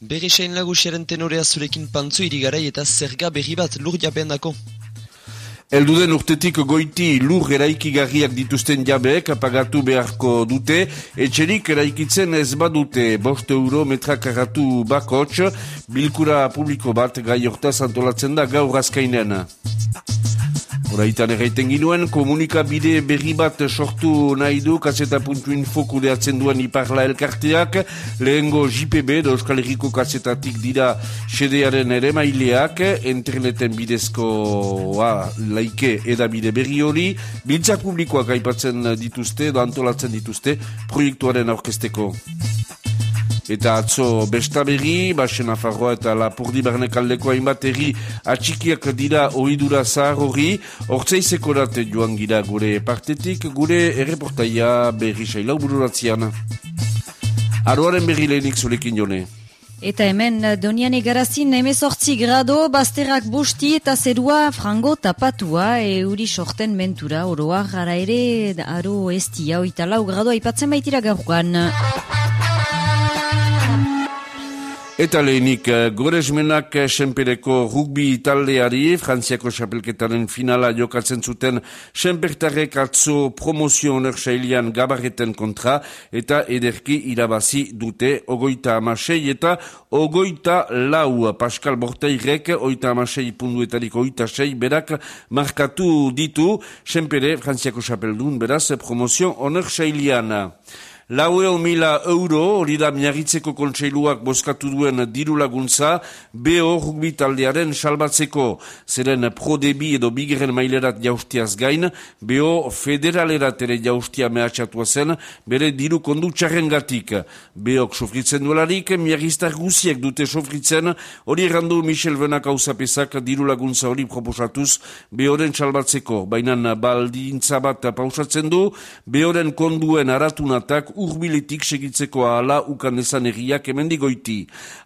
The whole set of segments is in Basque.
Berrisain lagusiaren tenorea zurekin pantzu irigarai eta zerga berri bat lur jabean dako. Elduden urtetik goiti lur eraikigarriak dituzten jabeek apagatu beharko dute, etxerik eraikitzen ez badute bost euro metrakaratu bakots, bilkura publiko bat gai hortaz antolatzen da gaur azkainen. Horaitan erraiten ginuen, komunikabide berri bat sortu nahi du, kaseta puntu info kudeatzen duen iparla elkarteak, lehengo JPB, Euskal Herriko kasetatik dira sedearen ere maileak, interneten bidezko laike edabide berri hori, biltzak publikoak aipatzen dituzte, da antolatzen dituzte, proiektuaren aurkesteko. Eta atzo besta berri, basen afarroa eta lapurdi barnek aldeko hainbat erri atxikiak dira oidura zahar hori, ortsaizeko date joan gira gure partetik, gure erreportaia berri sailau bururatzean. Aroaren berri lehenik zurekin jone. Eta hemen donian egarazin emezortzi grado, bazterrak busti eta zerua frango tapatua euri sorten mentura oroa gara ere aro estia oita lau grado aipatzen baitira gaurkoan. Eta lehenik, eh, goresmenak eh, senpereko rugbi taldeari, frantziako xapelketaren finala jokatzen zuten senpertarek atzo promozio onerxailian gabarreten kontra, eta ederki irabazi dute ogoita amasei eta ogoita lau. Pascal Borteirek, oita amasei punduetarik oita sei, berak markatu ditu, senpere, frantziako xapeldun, beraz, promozio onerxailiana. Lau mila euro, hori da miagitzeko kontseiluak boskatu duen diru laguntza, BO rugbi taldearen salbatzeko. Zeren prodebi edo bigeren mailerat jaustiaz gain, BO federalerat ere jaustia mehatxatua zen, bere diru kondu txarren gatik. BOk sofritzen duelarik, miagiztar guziek dute sofritzen, hori errandu Michel Benak hausapezak diru laguntza hori proposatuz BOren salbatzeko. Baina baldintza bat pausatzen du, BOren konduen aratunatak urbiletik segitzeko ahala ukan ezan erriak emendigoiti.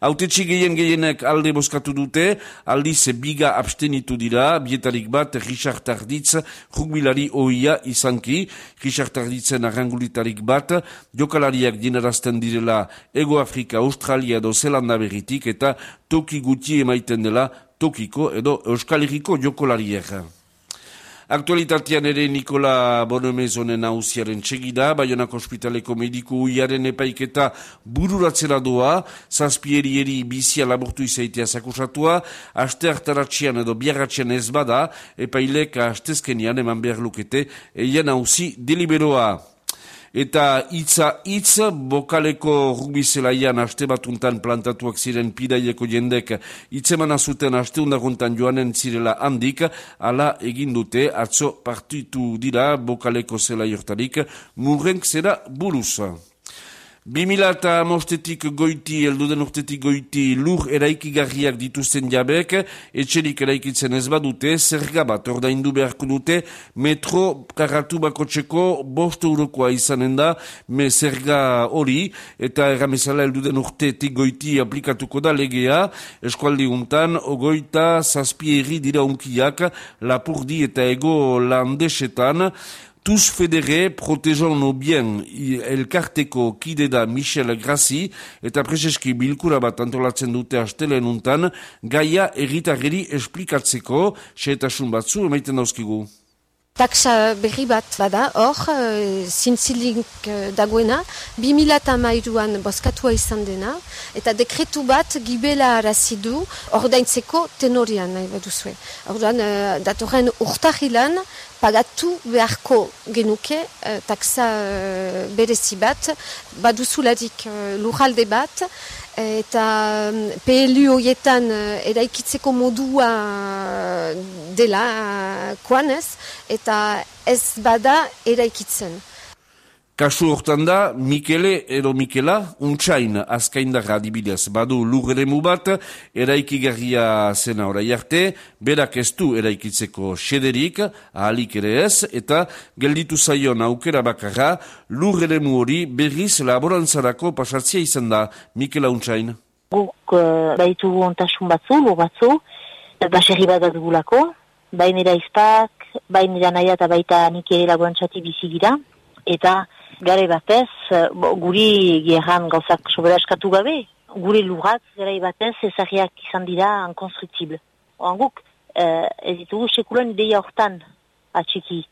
Autetxi gehien gehienek alde boskatu dute, aldiz biga abstenitu dira, bietarik bat Richard Tarditz rugbilari oia izanki, Richard Tarditzen arrangulitarik bat, jokalariak jenerazten direla Ego Afrika, Australia edo Zelanda berritik eta toki guti emaiten dela tokiko edo Euskal Herriko jokolariek. Aktualitatean ere Nikola Bonomezonen hausiaren txegida, Bayonak Hospitaleko mediku uiaren epaiketa bururatzera doa, zazpieri eri bizia labortu izaitea zakusatua, aste hartaratxian edo biarratxian ez bada, epailek astezkenian eman behar lukete, eien hausi deliberoa eta itza itz bokaleko rugbizelaian aste batuntan plantatuak ziren pidaileko jendek. Itzeman azuten aste undaguntan joanen zirela handik, ala egin dute atzo partitu dira bokaleko zela jortarik murrenk zera buruza. 2005-etik goiti, elduden urtetik goiti, lur eraikigarriak dituzten jabek, etxerik eraikitzen ez badute, zerga bat ordaindu beharko dute, metro karratu bako txeko bost eurokoa izanen da, me zerga hori, eta erramezala elduden urtetik goiti aplikatuko da legea, eskualdi untan, ogoita zazpieri dira unkiak, lapurdi eta ego landesetan, Tous federe protejon no bien elkarteko kide da Michel Grassi eta preseski bilkura bat antolatzen dute astelen untan, gaia erritarreri esplikatzeko, xeetasun batzu emaiten dauzkigu. Taksa berri bat bada, hor, uh, zintzilink uh, dagoena, 2008an boskatua izan dena, eta dekretu bat gibela arazidu, ordaintzeko tenorian nahi baduzue. Ordan, uh, datorren urtahilan, pagatu beharko genuke, uh, taksa uh, berezi bat, baduzuladik uh, lurralde bat, eta um, PLU horietan uh, eraikitzeko modua uh, dela uh, koanez, eta ez bada eraikitzen. Kasu hortan da, Mikele edo Mikela, untsain azkaindarra adibidez, badu lurremu bat, eraikigarria zena orai arte, berak ez du eraikitzeko sederik, ahalik ere ez, eta gelditu zaion aukera bakarra, lurremu hori berriz laborantzarako pasatzia izan da, Mikela untsain. Guk uh, baitu ontasun batzu, lur batzu, baserri bat dugulako, bain eraizpak, bain naia eta baita Mikele laborantzati bizi dira, eta gare batez, guri gerran gauzak sobera eskatu gabe, gure lurrak gara batez ezagiak izan dira konstruktible. Oan guk, uh, ez ditugu sekulan ideia hortan atxiki,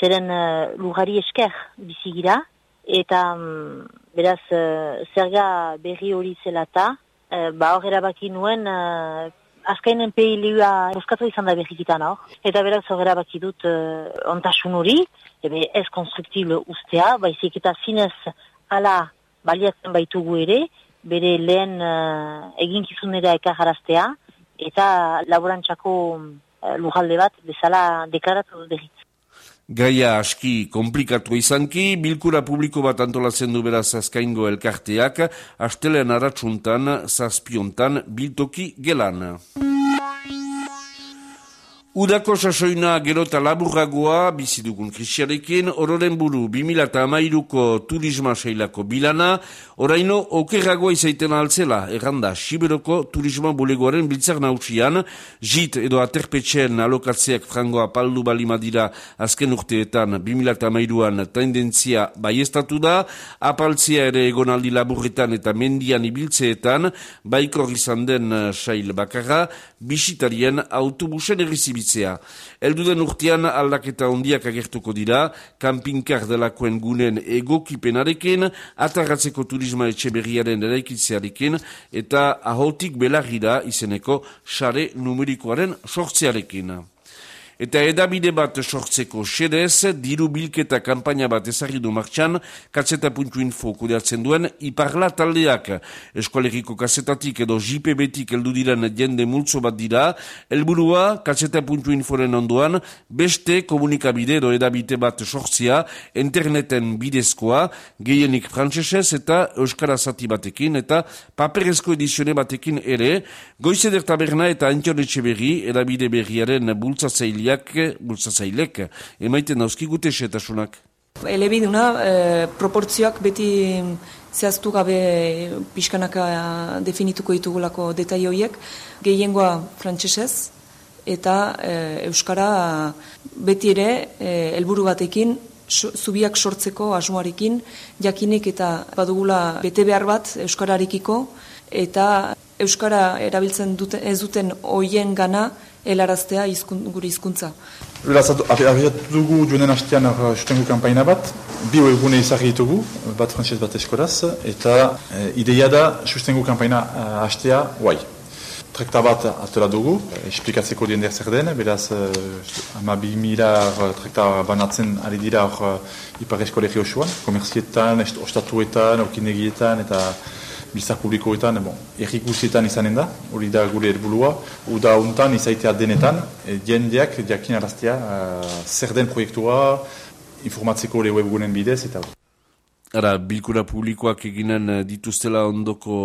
zeren uh, lurrari esker bizigira, eta um, beraz uh, zerga berri hori zelata, uh, ba hor erabaki nuen uh, azkainen pehi lehua euskatu izan da berrikitan hor. Eta beraz hor erabaki dut uh, ontasun hori, ebe ez konstruktible ustea, baizik eta zinez ala baliatzen baitugu ere, bere lehen uh, eginkizunera ekajaraztea, eta laborantxako uh, lujalde bat bezala deklaratu berriz. Gaia aski komplikatu izanki, bilkura publiko bat antolatzen du beraz azkaingo elkarteak, astelean aratsuntan, zazpiontan, biltoki gelan. Udako sasoina gero eta laburragoa, bizidugun krisiarekin, ororen buru 2008ko turisma seilako bilana, oraino okerragoa izaiten altzela, erranda, Siberoko turisma bulegoaren biltzak nautsian, jit edo aterpetxen alokatzeak frangoa paldu balimadira azken urteetan 2008an tendentzia baiestatu da, apaltzia ere egonaldi laburretan eta mendian ibiltzeetan, baiko izan den sail bakarra, bisitarien autobusen errizibi bitzea. Elduden urtean aldaketa ondiak agertuko dira, kampinkar delakoen gunen egokipenarekin, atarratzeko turisma etxe berriaren eraikitzearekin, eta ahotik belargira izeneko sare numerikoaren sortzearekin. Eta edabide bat sortzeko xedez, diru bilketa kampaina bat ezagri du martxan, katzeta.info kudeatzen duen, iparla taldeak. Eskolegiko kazetatik edo JPB-tik eldu diren jende multzo bat dira, helburua katzeta.inforen onduan, beste komunikabide edo edabide bat sortzia, interneten bidezkoa, gehienik frantzesez eta euskara zati batekin, eta paperezko edizione batekin ere, goizeder taberna eta antionetxe berri, edabide berriaren bultzatzailea, taldeak, bultzazailek, emaiten dauzkigute setasunak. Elebiduna, e, proportzioak beti zehaztu gabe pixkanaka definituko ditugulako detai horiek, gehiengoa frantsesez eta e, euskara beti ere e, helburu batekin zubiak sortzeko asmoarekin jakinik eta badugula bete behar bat euskararikiko eta euskara erabiltzen duten, ez duten hoien gana helaraztea izkun, gure hizkuntza. Beraz, abiatu dugu joanen hastean sustengu kampaina bat, bi egune izarri ditugu, bat frantzez bat eskolaz, eta e, ideia da sustengu kampaina hastea guai. Trekta bat atela dugu, esplikatzeko dien der zer den, beraz, ama bi milar trekta banatzen ari dira hor ipar eskolegi osoan, komerzietan, ostatuetan, okinegietan, eta bizar publikoetan, bon, errikusietan izanen da, hori da gure erbulua, uda untan izaitea denetan, e, jendeak diakin araztea uh, zer den proiektua, informatzeko le webgunen bidez, eta Ara, bilkura publikoak eginen eh, dituztela ondoko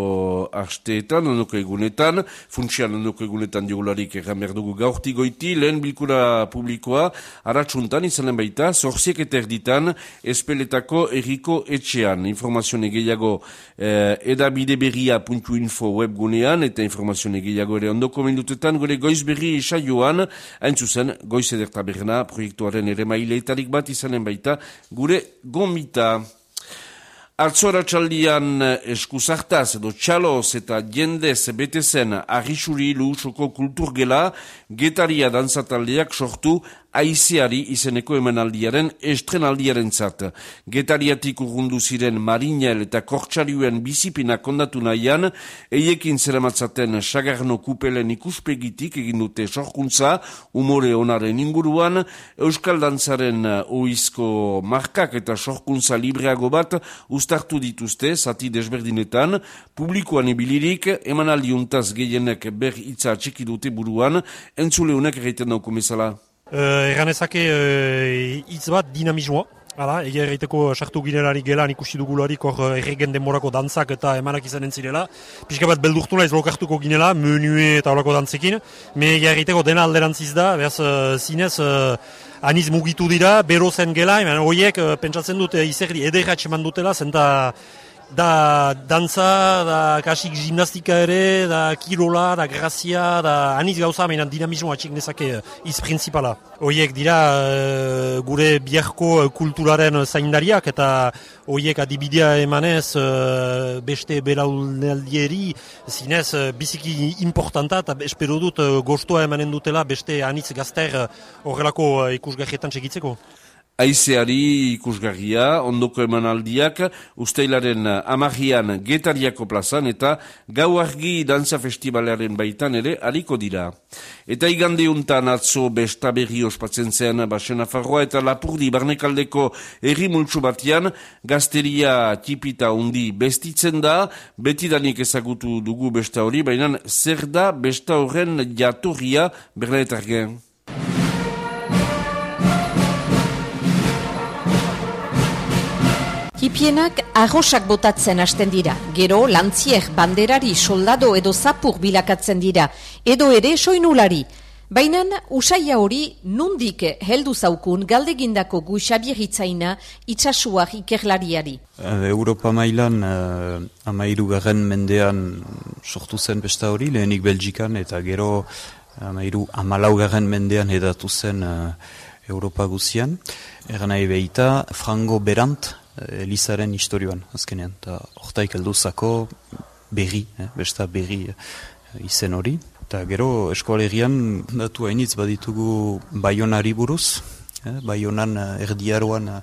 hasteetan, ondoko egunetan, funtsian ondoko egunetan diogularik egan berdugu gaurti goiti, lehen bilkura publikoa, aratsuntan izanen baita, zorziek eta erditan, espeletako erriko etxean. Informazio gehiago eh, edabideberria.info webgunean, eta informazio gehiago ere ondoko minutetan, gore goiz berri joan, hain zuzen, goiz ederta berna, proiektuaren ere maileetarik bat izanen baita, gure gomita. Artzora txaldian eh, eskuzartaz edo txaloz eta jendez betezen agisuri luusoko kulturgela getaria dantzataldeak sortu aizeari izeneko emanaldiaren estrenaldiaren zat. Getariatik urrundu ziren marinel eta kortxarioen bizipina kondatu nahian, eiekin zeramatzaten sagarno kupelen ikuspegitik egin dute sorkuntza, umore onaren inguruan, Euskal Dantzaren oizko markak eta sorkuntza libreago bat ustartu dituzte, zati desberdinetan, publikoan ibilirik, emanaldiuntaz gehienek ber itza dute buruan, entzuleunek egiten dauko mesala. Uh, Erran ezake uh, hitz bat dinamismoa. Hala, egia erraiteko sartu ginelari gelan ikusi dugularik hor erregen denborako dantzak eta emanak izanen zirela. Pixka bat beldurtu naiz lokartuko ginela, menue eta horako dantzekin. Me egia erraiteko dena alderantziz da, behaz uh, zinez uh, aniz mugitu dira, bero zen gela, horiek uh, pentsatzen dute izerri ederratxe dutela, zenta da dantza, da kasik gimnastika ere, da kirola, da grazia, da aniz gauza, mainan dinamismo atxik nezake uh, iz principala. Oiek dira uh, gure biharko kulturaren zaindariak eta oiek adibidea emanez beste belaunaldieri zinez biziki importanta eta espero dut gostoa emanen dutela beste anitz gazter horrelako ikusgarrietan segitzeko. Aizeari ikusgarria, ondoko emanaldiak, usteilaren amagian getariako plazan eta gau argi danza festivalearen baitan ere hariko dira. Eta igandeuntan atzo besta berri ospatzen zen Basena Farroa eta Lapurdi barnekaldeko erri multsu batian, gazteria tipita undi bestitzen da, betidanik ezagutu dugu besta hori, baina zer da besta horren jatorria berleetargen. Tipienak arrosak botatzen hasten dira, gero lantziek banderari soldado edo zapur bilakatzen dira, edo ere soinulari. Baina usaia hori nundik heldu zaukun galdegindako guxabieritzaina itxasuak ikerlariari. Eh, Europa mailan uh, amairu garen mendean sortu zen besta hori, lehenik Belgikan eta gero amairu amalau garen mendean edatu zen uh, Europa guzian. Eran nahi behita, frango berant, Eh, Elizaren historioan, azkenean. Eta ortaik elduzako berri, eh, besta berri eh, izen hori. Eta gero eskualerian datu hainitz baditugu baionari buruz, eh, baionan eh, erdiaroan eh,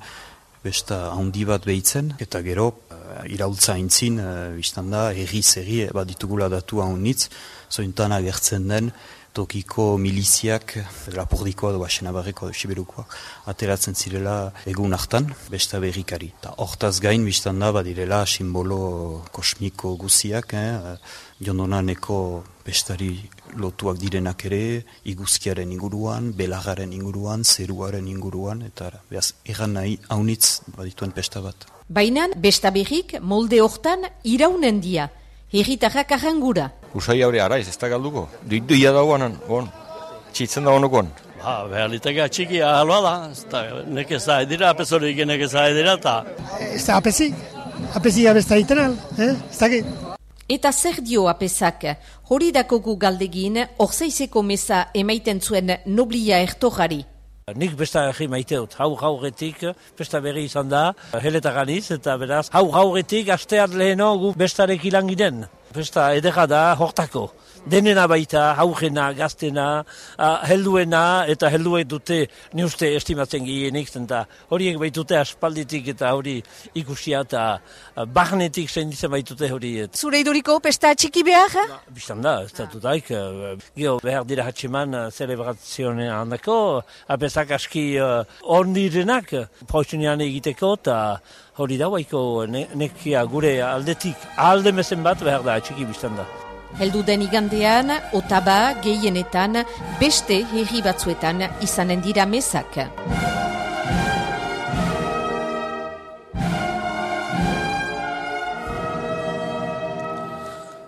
besta handi bat behitzen, eta gero eh, iraultza haintzin, eh, biztan da, erri-zerri baditugula datu hainitz, zointan agertzen den, tokiko miliziak, lapordikoa edo edo siberukoa, ateratzen zirela egun hartan, besta berrikari. Ta hortaz gain, biztan da, badirela simbolo kosmiko guziak, eh? jondonaneko bestari lotuak direnak ere, iguzkiaren inguruan, belagaren inguruan, zeruaren inguruan, eta behaz, erran nahi haunitz badituen besta bat. Baina, besta berrik molde hortan iraunen dia, herritarrak arrangura. Usai haure araiz, ez da galduko. Duitu ia dagoan, bon, txitzen da honokon. Ba, behar liteke txiki ahalua da, ez da, nek ez da edira, apesori genek ez da edira, eta... Ez da apesi, apesi abesta itenal, eh? ez da Eta zer dio apesak, hori dakogu galdegin, orzeizeko meza emaiten zuen noblia ertorari. Nik besta egi maite hau gauretik, besta berri izan da, heletaganiz, eta beraz, hau gauretik, asteat leheno gu bestarek ilan giden. Besta edera da, hortako denena baita, haugena, gaztena, helduena, eta helduek dute ni uste estimatzen gehienik, eta horiek baitute aspalditik eta hori ikusia eta bagnetik zein baitute hori. Zure iduriko pesta txiki behar? Ba, Bistan da, ez da dutaik, gio behar dira hatxeman celebrazioen handako, apesak aski ondirenak, uh, egiteko, eta hori da baiko nekia gure aldetik, alde mezen bat behar da, txiki biztan da. Heldu den igandean, otaba gehienetan beste herri batzuetan izanen dira mezak.